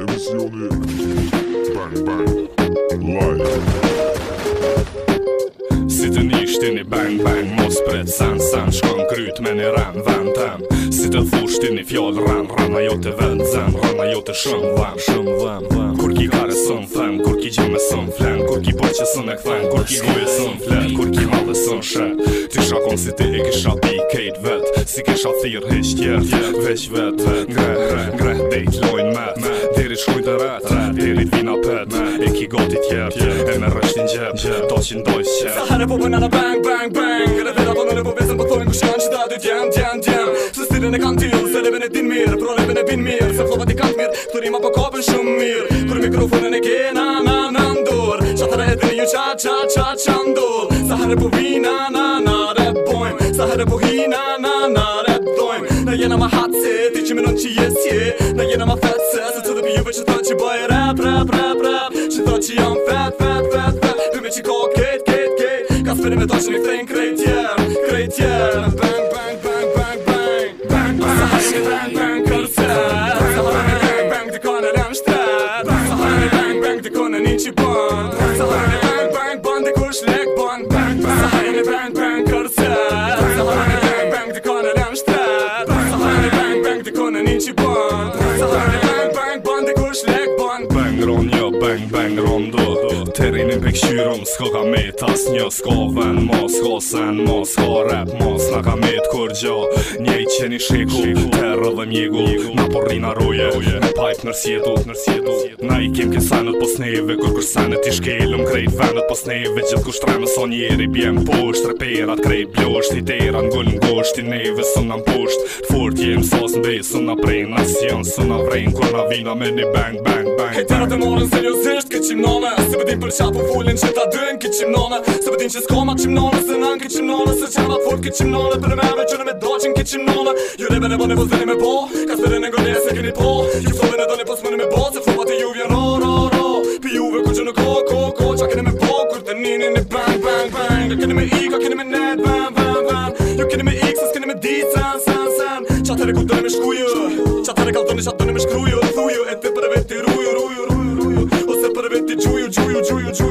Emisioni Bang Bang Live Si të nishti një bang bang Mos pret san san Shkon kryt me një ran van tan Si të thushti një fjall ran Ran ajo të vend zan Ran ajo të shumë van Shumë van van Kur ki kare sën flan Kur ki gjeme sën flan Kur ki po që sën e këthan Kur ki goje sën flan Kur ki ma son shën Ti shakon si ti e kisha pi kejt vet Si kësha thirë heç tjerë yeah. Veç vet greh Ngre, dejt lojnë me Diri shkuj të ret, diri vina pet E ki goti tjerë, e me rështin gjep Do që qep Sa hare po përna bang, bang, bang Gre vera po në në po vesem po thojnë kush kanë që da dy djem, djem, djem Se stilin e kanë tjilë, se leve në din mirë Pro leve në bin mirë, se flovat i kanë mirë Këtër ima po kopën shumë mirë Kër e kena, na, na, herë po vina na na rap poem sa herë po hina na na rap poem na jena ma hot se ti çmë non çi je na jena ma fat se se to the you but you thought you boy rap rap rap rap she thought she on fat fat fat fat do me chico get get get ka fenë me tash ni thën krejt je bang bang bang bang bang bang bang bang bang bang bang bang bang bang bang bang bang bang kur leg bang bang Sa hajni bang bang kërset Sa hajni bang bang të kone lem shtet Sa hajni bang bang të kone një kone një qipon bang bang rondo Terrin e pekshyrum s'ko ka me tas një S'ko ven mo s'ko sen mo s'ko rap mo s'na ka me t'kur gjo Njej që një shiku Terra dhe mjegu Na porri na roje Me pajt nërsjetu nërsjetu Na i kem kësanët pos neve Kur kërsanët i shkelëm krejt venët pos neve Gjith ku shtremë son njeri bjem posht Reperat krej bljosht i tera n'gull n'gosht I neve së nga mposht Furt jem sos n'besë në prejnë Nësion së nga Kur na me një bang bang bang Hej tira Zesht këtë qim Se pëtim po për qapu po fullin që ta dëjnë këtë qim Se pëtim po që s'koma qim nona Se nan këtë qim Se qabat këtë qim Për meve që në me doqin këtë qim nona Ju rebe në në bo zveni me po Ka së përre në se këni po Ju fëve në do në po në me bo Se fëpa të juvje ro ro ro Pi juve ku që në ko ko ko Qa këni me po kur të nini në bang bang bang Këni me i ka me net bang bang bang Ju këni me i kësë s'kini me di san san san Qa të re ku të në me you, true, true.